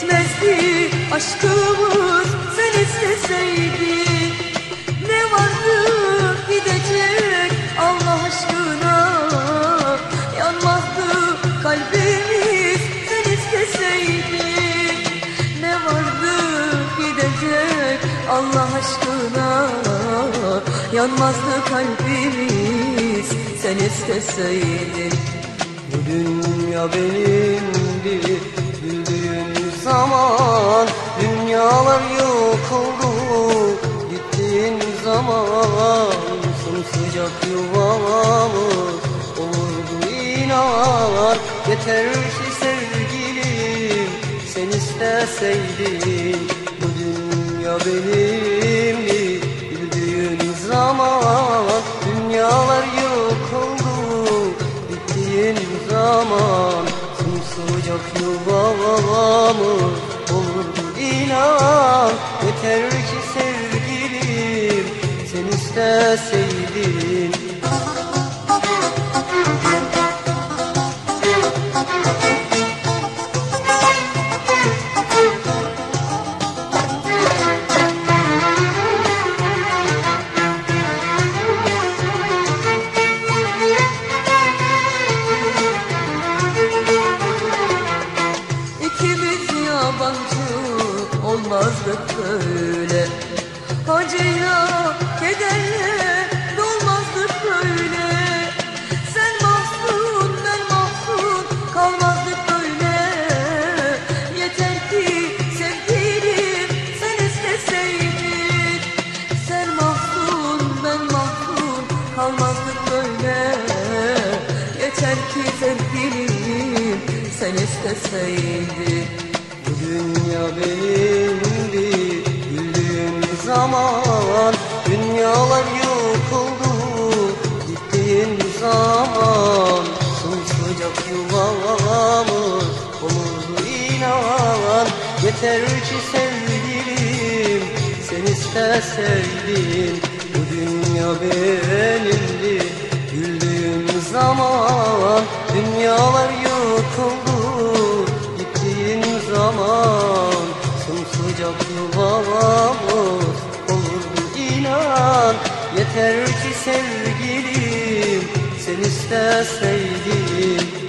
Bitmezdi aşkımız sen isteseydin. Ne vardı gidecek Allah aşkına? Yanmazdı kalbimiz sen isteseydin. Ne vardı gidecek Allah aşkına? Yanmazdı kalbimiz sen isteseydin. Bu dünya benimdi Güldüğün zaman Dünyalar yok oldu. Gittiğin zaman Sımsıcak yuvamız Olurdu inan Yeter ki sevgilim Sen isteseydin Bu dünya benimdi Sımsıcak yuvamız Olurdu inan. Yeter ki sevgilim Sen isteseydin olmazdık böyle. Acıyla kederle dolmazdık böyle. Sen mahzun ben mahzun kalmazdık böyle. Yeter ki sevgilim sen isteseydin Sen mahzun ben mahzun kalmazdık böyle. Yeter ki sevgilim sen isteseydin Bu dünya benimdi Yeter ki sevgilim Sen isteseydin Bu dünya benimdi Güldüğüm zaman Dünyalar yok oldu. Gittiğin zaman Sımsıcak yuvamız Olurdu inan. Yeter ki sevgilim Sen isteseydin